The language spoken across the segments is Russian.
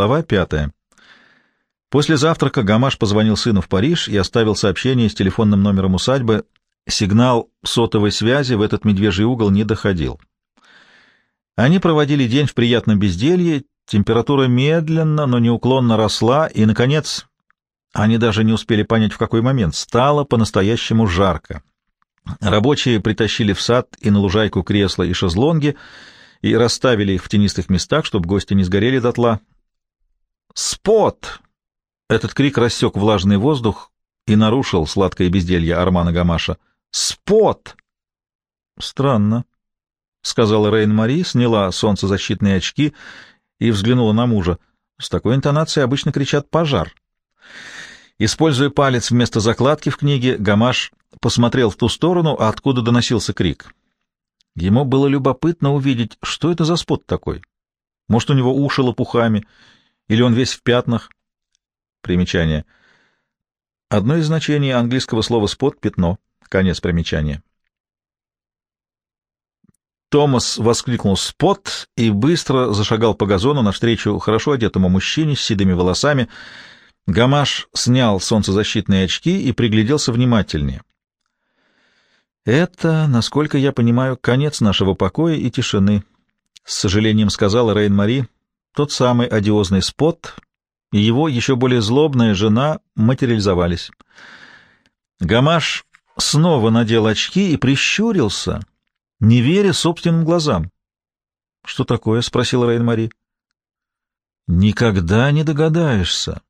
Глава пятая. После завтрака Гамаш позвонил сыну в Париж и оставил сообщение с телефонным номером усадьбы. Сигнал сотовой связи в этот медвежий угол не доходил. Они проводили день в приятном безделье, температура медленно, но неуклонно росла, и, наконец, они даже не успели понять, в какой момент, стало по-настоящему жарко. Рабочие притащили в сад и на лужайку кресла и шезлонги и расставили их в тенистых местах, чтобы гости не сгорели дотла. «Спот!» Этот крик рассек влажный воздух и нарушил сладкое безделье Армана Гамаша. «Спот!» «Странно», — сказала Рейн-Мари, сняла солнцезащитные очки и взглянула на мужа. С такой интонацией обычно кричат «пожар». Используя палец вместо закладки в книге, Гамаш посмотрел в ту сторону, откуда доносился крик. Ему было любопытно увидеть, что это за спот такой. Может, у него уши лопухами, или он весь в пятнах. Примечание. Одно из значений английского слова «спот» — пятно. Конец примечания. Томас воскликнул «спот» и быстро зашагал по газону навстречу хорошо одетому мужчине с седыми волосами. Гамаш снял солнцезащитные очки и пригляделся внимательнее. «Это, насколько я понимаю, конец нашего покоя и тишины», — с сожалением сказала Рейн-Мари. «Тот самый одиозный спот и его еще более злобная жена материализовались». Гамаш снова надел очки и прищурился, не веря собственным глазам. «Что такое?» — спросила Рейн-Мари. «Никогда не догадаешься».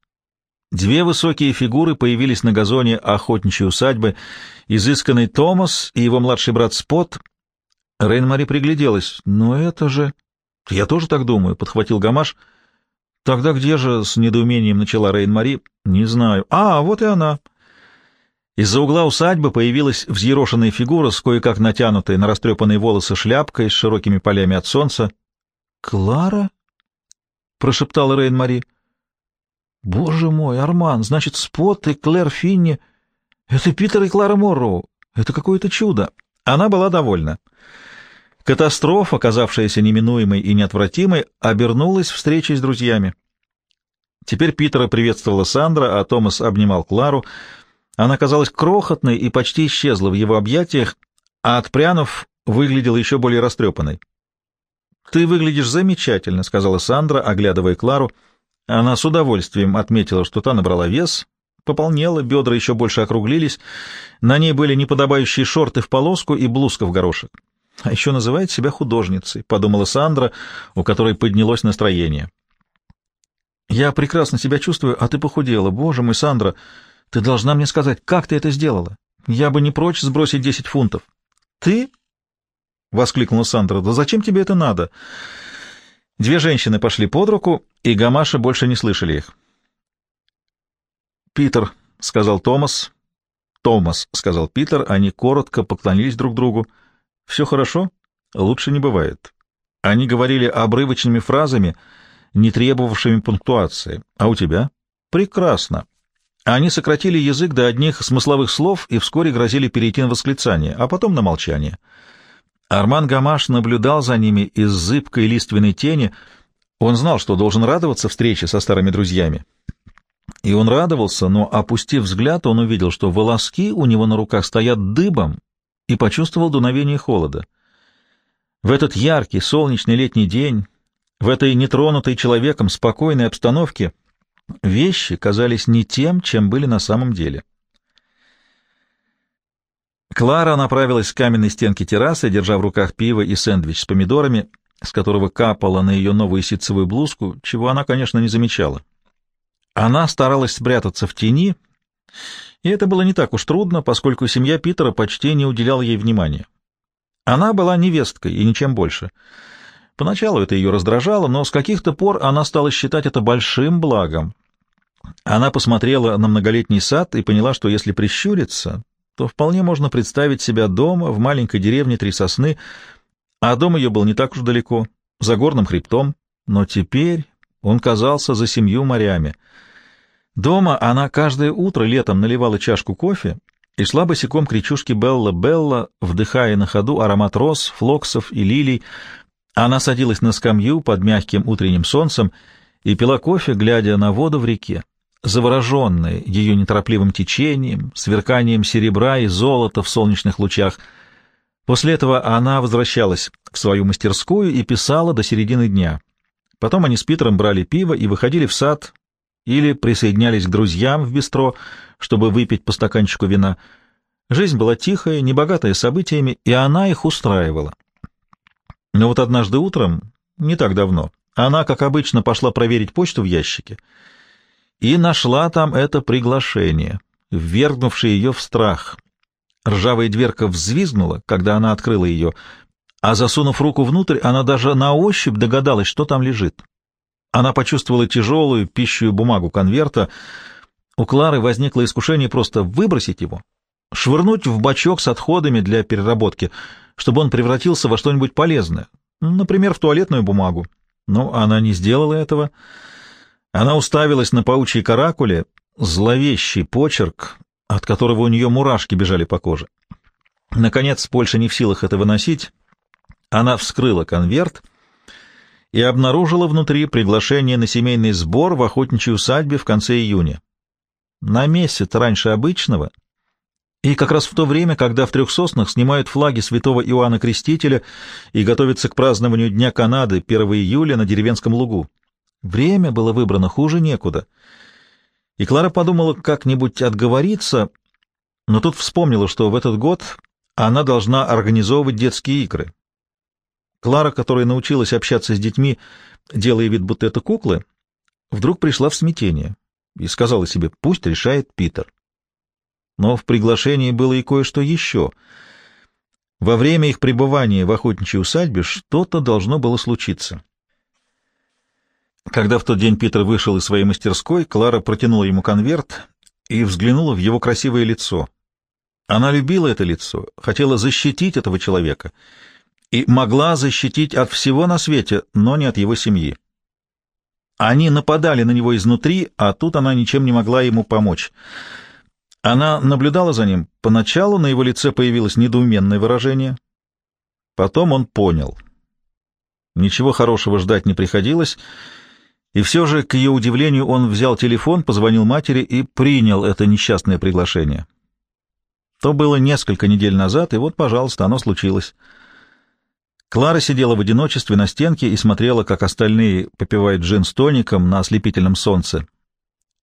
Две высокие фигуры появились на газоне охотничьей усадьбы, изысканный Томас и его младший брат Спот. Рейн-Мари пригляделась. «Но это же...» «Я тоже так думаю», — подхватил Гамаш. «Тогда где же?» — с недоумением начала Рейн-Мари. «Не знаю. А, вот и она». Из-за угла усадьбы появилась взъерошенная фигура с кое-как натянутой на растрепанные волосы шляпкой с широкими полями от солнца. «Клара?» — прошептала Рейн-Мари. Боже мой, Арман, значит, Спот и Клэр Финни — это Питер и Клара Морроу. Это какое-то чудо. Она была довольна. Катастрофа, оказавшаяся неминуемой и неотвратимой, обернулась встречей с друзьями. Теперь Питера приветствовала Сандра, а Томас обнимал Клару. Она казалась крохотной и почти исчезла в его объятиях, а отпрянув, выглядела еще более растрепанной. — Ты выглядишь замечательно, — сказала Сандра, оглядывая Клару. — она с удовольствием отметила, что та набрала вес, пополнела, бедра еще больше округлились, на ней были неподобающие шорты в полоску и блузка в горошек. А еще называет себя художницей, — подумала Сандра, у которой поднялось настроение. «Я прекрасно себя чувствую, а ты похудела. Боже мой, Сандра, ты должна мне сказать, как ты это сделала? Я бы не прочь сбросить десять фунтов». «Ты?» — воскликнула Сандра. «Да зачем тебе это надо?» Две женщины пошли под руку, и Гамаша больше не слышали их. «Питер», — сказал Томас. «Томас», — сказал Питер. Они коротко поклонились друг другу. «Все хорошо? Лучше не бывает». Они говорили обрывочными фразами, не требовавшими пунктуации. «А у тебя?» «Прекрасно». Они сократили язык до одних смысловых слов и вскоре грозили перейти на восклицание, а потом на молчание. Арман Гамаш наблюдал за ними из зыбкой лиственной тени. Он знал, что должен радоваться встрече со старыми друзьями. И он радовался, но, опустив взгляд, он увидел, что волоски у него на руках стоят дыбом, и почувствовал дуновение холода. В этот яркий солнечный летний день, в этой нетронутой человеком спокойной обстановке, вещи казались не тем, чем были на самом деле. Клара направилась к каменной стенке террасы, держа в руках пиво и сэндвич с помидорами, с которого капала на ее новую ситцевую блузку, чего она, конечно, не замечала. Она старалась спрятаться в тени, и это было не так уж трудно, поскольку семья Питера почти не уделяла ей внимания. Она была невесткой и ничем больше. Поначалу это ее раздражало, но с каких-то пор она стала считать это большим благом. Она посмотрела на многолетний сад и поняла, что если прищуриться, то вполне можно представить себя дома в маленькой деревне Три Сосны, а дом ее был не так уж далеко, за горным хребтом, но теперь он казался за семью морями. Дома она каждое утро летом наливала чашку кофе и шла босиком к речушке Белла-Белла, вдыхая на ходу аромат роз, флоксов и лилий. Она садилась на скамью под мягким утренним солнцем и пила кофе, глядя на воду в реке, завороженная ее неторопливым течением, сверканием серебра и золота в солнечных лучах. После этого она возвращалась в свою мастерскую и писала до середины дня. Потом они с Питером брали пиво и выходили в сад или присоединялись к друзьям в бистро, чтобы выпить по стаканчику вина. Жизнь была тихая, небогатая событиями, и она их устраивала. Но вот однажды утром, не так давно, она, как обычно, пошла проверить почту в ящике и нашла там это приглашение, ввергнувшее ее в страх. Ржавая дверка взвизгнула, когда она открыла ее, а засунув руку внутрь, она даже на ощупь догадалась, что там лежит. Она почувствовала тяжелую пищую бумагу конверта. У Клары возникло искушение просто выбросить его, швырнуть в бачок с отходами для переработки, чтобы он превратился во что-нибудь полезное, например, в туалетную бумагу. Но она не сделала этого. Она уставилась на паучьей каракуле, зловещий почерк, от которого у нее мурашки бежали по коже. Наконец, больше не в силах это выносить, она вскрыла конверт и обнаружила внутри приглашение на семейный сбор в охотничьей усадьбе в конце июня. На месяц раньше обычного, и как раз в то время, когда в трех соснах снимают флаги святого Иоанна Крестителя и готовятся к празднованию Дня Канады 1 июля на деревенском лугу. Время было выбрано хуже некуда. И Клара подумала как-нибудь отговориться, но тут вспомнила, что в этот год она должна организовывать детские игры. Клара, которая научилась общаться с детьми, делая вид, будто это куклы, вдруг пришла в смятение и сказала себе, пусть решает Питер. Но в приглашении было и кое-что еще. Во время их пребывания в охотничьей усадьбе что-то должно было случиться. Когда в тот день Питер вышел из своей мастерской, Клара протянула ему конверт и взглянула в его красивое лицо. Она любила это лицо, хотела защитить этого человека и могла защитить от всего на свете, но не от его семьи. Они нападали на него изнутри, а тут она ничем не могла ему помочь. Она наблюдала за ним. Поначалу на его лице появилось недоуменное выражение. Потом он понял. Ничего хорошего ждать не приходилось, и все же, к ее удивлению, он взял телефон, позвонил матери и принял это несчастное приглашение. То было несколько недель назад, и вот, пожалуйста, оно случилось. Клара сидела в одиночестве на стенке и смотрела, как остальные попивают джин с тоником на ослепительном солнце.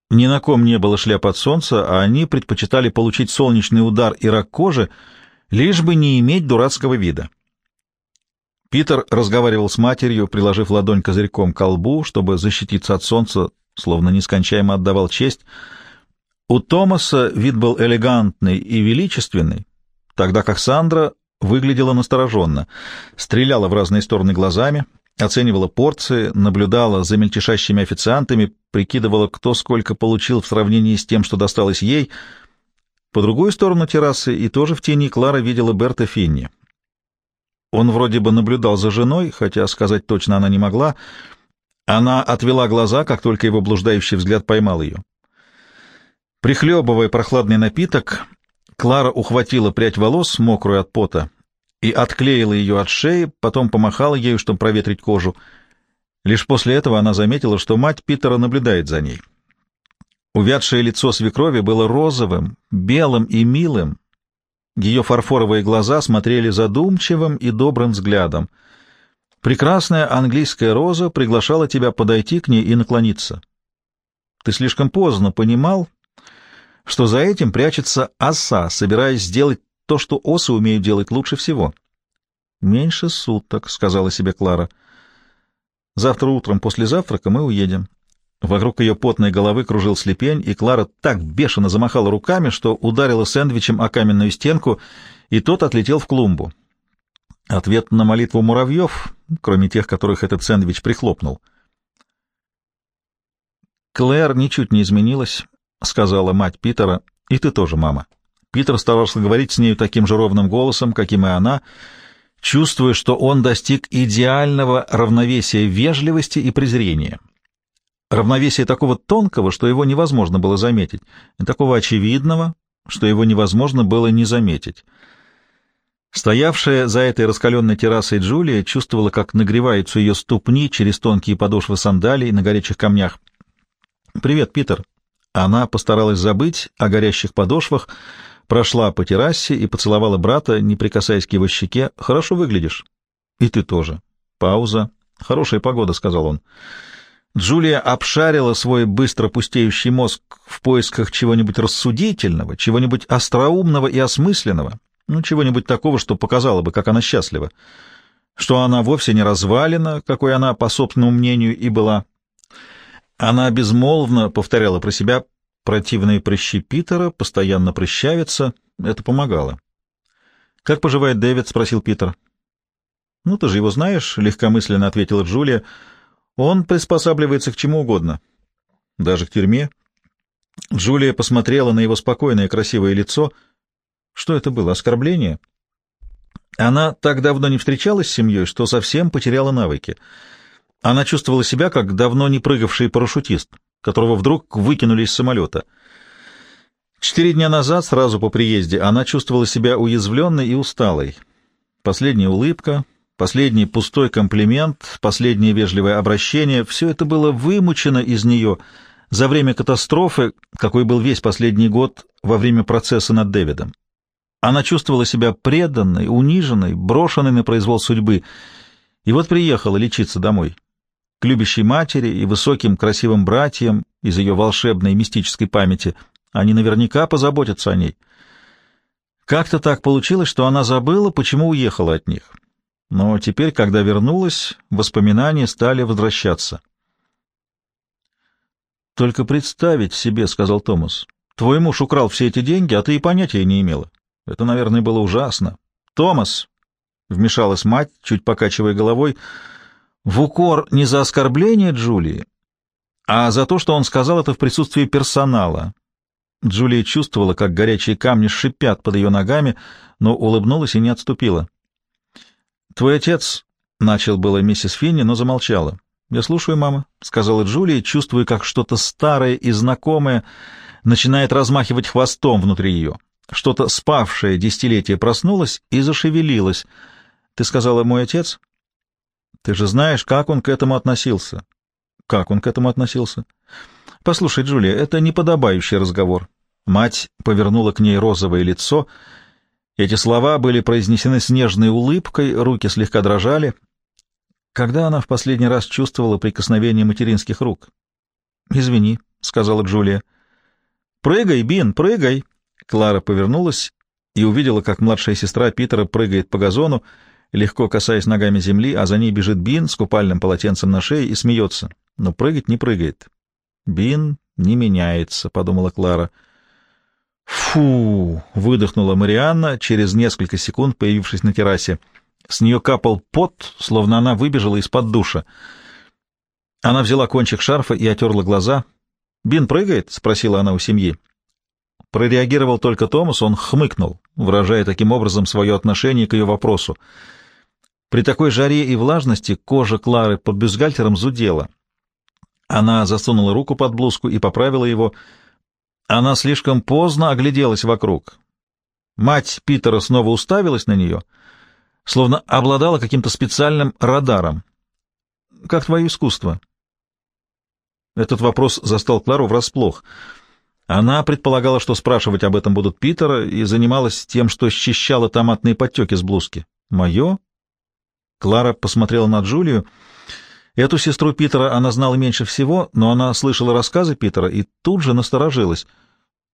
Ни на ком не было шляп от солнца, а они предпочитали получить солнечный удар и рак кожи, лишь бы не иметь дурацкого вида. Питер разговаривал с матерью, приложив ладонь козырьком к колбу, чтобы защититься от солнца, словно нескончаемо отдавал честь. У Томаса вид был элегантный и величественный, тогда как Сандра выглядела настороженно, стреляла в разные стороны глазами, оценивала порции, наблюдала за мельтешащими официантами, прикидывала, кто сколько получил в сравнении с тем, что досталось ей. По другую сторону террасы и тоже в тени Клара видела Берта Финни. Он вроде бы наблюдал за женой, хотя сказать точно она не могла. Она отвела глаза, как только его блуждающий взгляд поймал ее. Прихлебывая прохладный напиток, Клара ухватила прядь волос, мокрую от пота, и отклеила ее от шеи, потом помахала ею, чтобы проветрить кожу. Лишь после этого она заметила, что мать Питера наблюдает за ней. Увядшее лицо свекрови было розовым, белым и милым. Ее фарфоровые глаза смотрели задумчивым и добрым взглядом. Прекрасная английская роза приглашала тебя подойти к ней и наклониться. Ты слишком поздно понимал, что за этим прячется оса, собираясь сделать то, что осы умеют делать лучше всего. «Меньше суток», — сказала себе Клара. «Завтра утром после завтрака мы уедем». Вокруг ее потной головы кружил слепень, и Клара так бешено замахала руками, что ударила сэндвичем о каменную стенку, и тот отлетел в клумбу. Ответ на молитву муравьев, кроме тех, которых этот сэндвич прихлопнул. Клэр ничуть не изменилась. — сказала мать Питера, — и ты тоже, мама. Питер старался говорить с нею таким же ровным голосом, каким и она, чувствуя, что он достиг идеального равновесия вежливости и презрения. Равновесия такого тонкого, что его невозможно было заметить, и такого очевидного, что его невозможно было не заметить. Стоявшая за этой раскаленной террасой Джулия чувствовала, как нагреваются ее ступни через тонкие подошвы сандалий на горячих камнях. «Привет, Питер». Она постаралась забыть о горящих подошвах, прошла по террасе и поцеловала брата, не прикасаясь к его щеке. «Хорошо выглядишь». «И ты тоже». Пауза. «Хорошая погода», — сказал он. Джулия обшарила свой быстро пустеющий мозг в поисках чего-нибудь рассудительного, чего-нибудь остроумного и осмысленного, ну, чего-нибудь такого, что показало бы, как она счастлива, что она вовсе не развалена, какой она, по собственному мнению, и была. Она безмолвно повторяла про себя противные прыщи Питера, постоянно прыщавится, это помогало. «Как поживает Дэвид?» — спросил Питер. «Ну, ты же его знаешь», — легкомысленно ответила Джулия, — он приспосабливается к чему угодно, даже к тюрьме. Джулия посмотрела на его спокойное красивое лицо. Что это было, оскорбление? Она так давно не встречалась с семьей, что совсем потеряла навыки. Она чувствовала себя, как давно не прыгавший парашютист, которого вдруг выкинули из самолета. Четыре дня назад, сразу по приезде, она чувствовала себя уязвленной и усталой. Последняя улыбка, Последний пустой комплимент, последнее вежливое обращение — все это было вымучено из нее за время катастрофы, какой был весь последний год во время процесса над Дэвидом. Она чувствовала себя преданной, униженной, брошенной на произвол судьбы, и вот приехала лечиться домой. К любящей матери и высоким красивым братьям из ее волшебной мистической памяти. Они наверняка позаботятся о ней. Как-то так получилось, что она забыла, почему уехала от них. Но теперь, когда вернулась, воспоминания стали возвращаться. «Только представить себе», — сказал Томас, — «твой муж украл все эти деньги, а ты и понятия не имела. Это, наверное, было ужасно». «Томас», — вмешалась мать, чуть покачивая головой, — «в укор не за оскорбление Джулии, а за то, что он сказал это в присутствии персонала». Джулия чувствовала, как горячие камни шипят под ее ногами, но улыбнулась и не отступила. «Твой отец...» — начал было миссис Финни, но замолчала. «Я слушаю, мама», — сказала Джулия, чувствуя, как что-то старое и знакомое начинает размахивать хвостом внутри ее. Что-то спавшее десятилетие проснулось и зашевелилось. «Ты сказала, мой отец?» «Ты же знаешь, как он к этому относился». «Как он к этому относился?» «Послушай, Джулия, это неподобающий разговор». Мать повернула к ней розовое лицо — эти слова были произнесены с нежной улыбкой, руки слегка дрожали. Когда она в последний раз чувствовала прикосновение материнских рук? «Извини», — сказала Джулия. «Прыгай, Бин, прыгай!» Клара повернулась и увидела, как младшая сестра Питера прыгает по газону, легко касаясь ногами земли, а за ней бежит Бин с купальным полотенцем на шее и смеется, но прыгать не прыгает. «Бин не меняется», — подумала Клара. «Фу!» — выдохнула Марианна, через несколько секунд появившись на террасе. С нее капал пот, словно она выбежала из-под душа. Она взяла кончик шарфа и отерла глаза. «Бин прыгает?» — спросила она у семьи. Прореагировал только Томас, он хмыкнул, выражая таким образом свое отношение к ее вопросу. При такой жаре и влажности кожа Клары под бюстгальтером зудела. Она засунула руку под блузку и поправила его — она слишком поздно огляделась вокруг. Мать Питера снова уставилась на нее, словно обладала каким-то специальным радаром. «Как твое искусство?» Этот вопрос застал Клару врасплох. Она предполагала, что спрашивать об этом будут Питера, и занималась тем, что счищала томатные подтеки с блузки. «Мое?» Клара посмотрела на Джулию. Эту сестру Питера она знала меньше всего, но она слышала рассказы Питера и тут же насторожилась.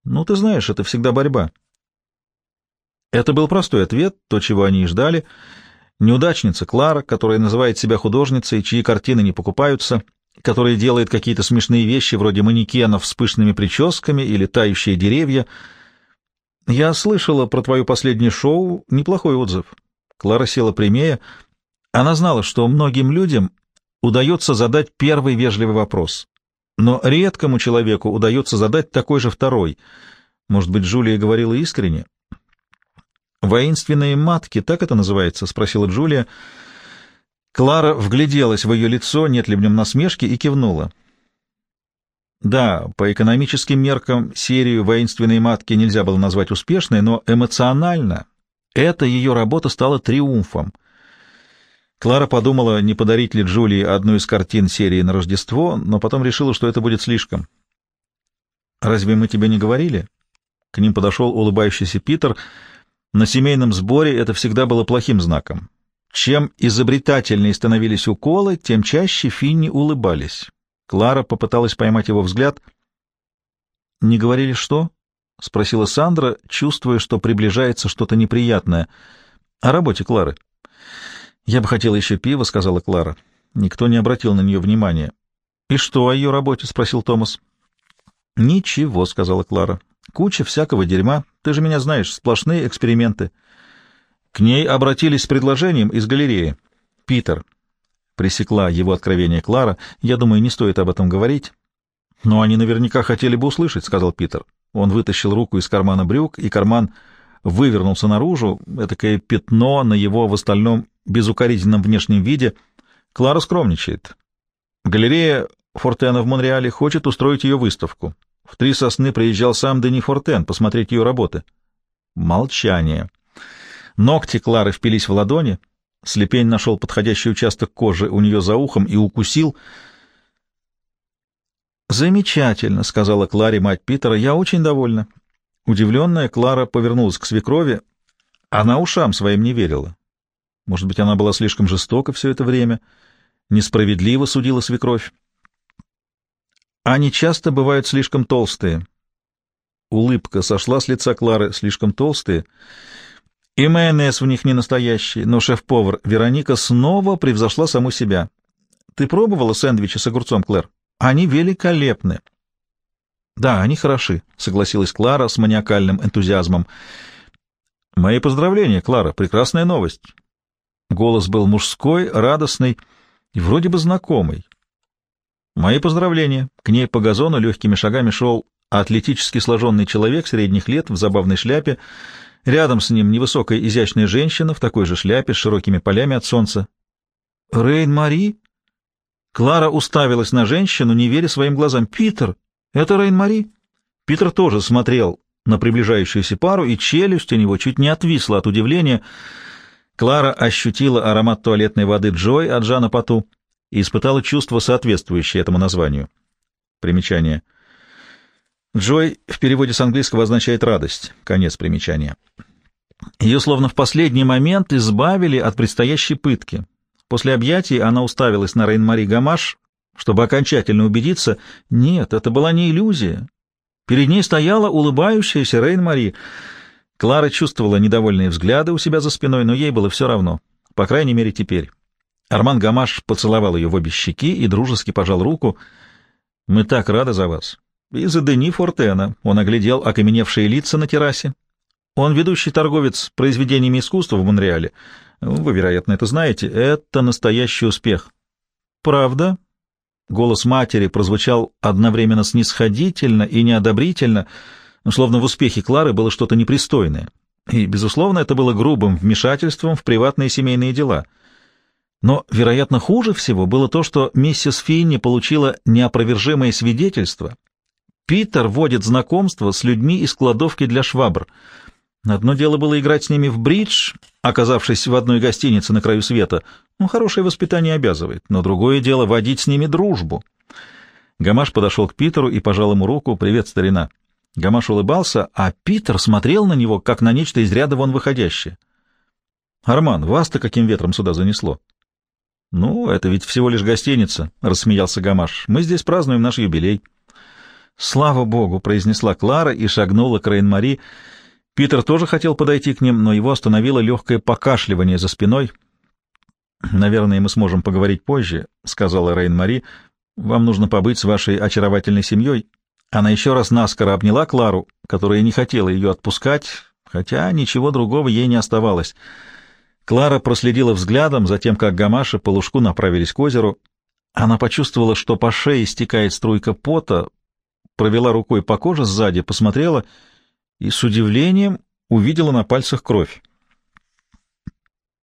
«Ну, ты знаешь, это всегда борьба». Это был простой ответ, то, чего они и ждали. Неудачница Клара, которая называет себя художницей, чьи картины не покупаются, которая делает какие-то смешные вещи вроде манекенов с пышными прическами или тающие деревья. «Я слышала про твое последнее шоу, неплохой отзыв». Клара села прямее. Она знала, что многим людям удается задать первый вежливый вопрос. Но редкому человеку удается задать такой же второй. Может быть, Джулия говорила искренне? «Воинственные матки, так это называется?» — спросила Джулия. Клара вгляделась в ее лицо, нет ли в нем насмешки, и кивнула. Да, по экономическим меркам серию «Воинственные матки» нельзя было назвать успешной, но эмоционально Эта ее работа стала триумфом. Клара подумала, не подарить ли Джулии одну из картин серии на Рождество, но потом решила, что это будет слишком. «Разве мы тебе не говорили?» К ним подошел улыбающийся Питер. На семейном сборе это всегда было плохим знаком. Чем изобретательнее становились уколы, тем чаще Финни улыбались. Клара попыталась поймать его взгляд. «Не говорили что?» — спросила Сандра, чувствуя, что приближается что-то неприятное. «О работе Клары». «Я бы хотела еще пива», — сказала Клара. Никто не обратил на нее внимания. «И что о ее работе?» — спросил Томас. «Ничего», — сказала Клара. «Куча всякого дерьма. Ты же меня знаешь, сплошные эксперименты». К ней обратились с предложением из галереи. «Питер», — пресекла его откровение Клара, — «я думаю, не стоит об этом говорить». «Но они наверняка хотели бы услышать», — сказал Питер. Он вытащил руку из кармана брюк, и карман вывернулся наружу, этакое пятно на его в остальном безукоризненном внешнем виде. Клара скромничает. Галерея Фортена в Монреале хочет устроить ее выставку. В «Три сосны» приезжал сам Дени Фортен посмотреть ее работы. Молчание. Ногти Клары впились в ладони. Слепень нашел подходящий участок кожи у нее за ухом и укусил. «Замечательно», — сказала Кларе мать Питера, — «я очень довольна». Удивленная, Клара повернулась к свекрови. Она ушам своим не верила. Может быть, она была слишком жестока все это время, несправедливо судила свекровь. Они часто бывают слишком толстые. Улыбка сошла с лица Клары, слишком толстые. И майонез в них не настоящий, но шеф-повар Вероника снова превзошла саму себя. Ты пробовала сэндвичи с огурцом, Клэр? Они великолепны. Да, они хороши, согласилась Клара с маниакальным энтузиазмом. Мои поздравления, Клара, прекрасная новость. Голос был мужской, радостный и вроде бы знакомый. Мои поздравления. К ней по газону легкими шагами шел атлетически сложенный человек средних лет в забавной шляпе. Рядом с ним невысокая изящная женщина в такой же шляпе с широкими полями от солнца. «Рейн-Мари?» Клара уставилась на женщину, не веря своим глазам. «Питер! Это Рейн-Мари?» Питер тоже смотрел на приближающуюся пару, и челюсть у него чуть не отвисла от удивления — Клара ощутила аромат туалетной воды Джой от Жана Пату и испытала чувство, соответствующее этому названию. Примечание. Джой в переводе с английского означает «радость». Конец примечания. Ее словно в последний момент избавили от предстоящей пытки. После объятий она уставилась на Рейн-Мари Гамаш, чтобы окончательно убедиться, нет, это была не иллюзия. Перед ней стояла улыбающаяся Рейн-Мари — Клара чувствовала недовольные взгляды у себя за спиной, но ей было все равно, по крайней мере теперь. Арман Гамаш поцеловал ее в обе щеки и дружески пожал руку. «Мы так рады за вас». И за Дени Фортена он оглядел окаменевшие лица на террасе. Он ведущий торговец произведениями искусства в Монреале. Вы, вероятно, это знаете. Это настоящий успех. «Правда?» Голос матери прозвучал одновременно снисходительно и неодобрительно — ну, словно в успехе Клары было что-то непристойное. И, безусловно, это было грубым вмешательством в приватные семейные дела. Но, вероятно, хуже всего было то, что миссис Финни получила неопровержимое свидетельство. Питер водит знакомство с людьми из кладовки для швабр. Одно дело было играть с ними в бридж, оказавшись в одной гостинице на краю света. Ну, хорошее воспитание обязывает, но другое дело — водить с ними дружбу. Гамаш подошел к Питеру и пожал ему руку. «Привет, старина». Гамаш улыбался, а Питер смотрел на него, как на нечто из ряда вон выходящее. «Арман, вас-то каким ветром сюда занесло?» «Ну, это ведь всего лишь гостиница», — рассмеялся Гамаш. «Мы здесь празднуем наш юбилей». «Слава богу!» — произнесла Клара и шагнула к Рейн-Мари. Питер тоже хотел подойти к ним, но его остановило легкое покашливание за спиной. «Наверное, мы сможем поговорить позже», — сказала Рейн-Мари. «Вам нужно побыть с вашей очаровательной семьей». Она еще раз наскоро обняла Клару, которая не хотела ее отпускать, хотя ничего другого ей не оставалось. Клара проследила взглядом за тем, как Гамаша по лужку направились к озеру. Она почувствовала, что по шее стекает струйка пота, провела рукой по коже сзади, посмотрела и с удивлением увидела на пальцах кровь.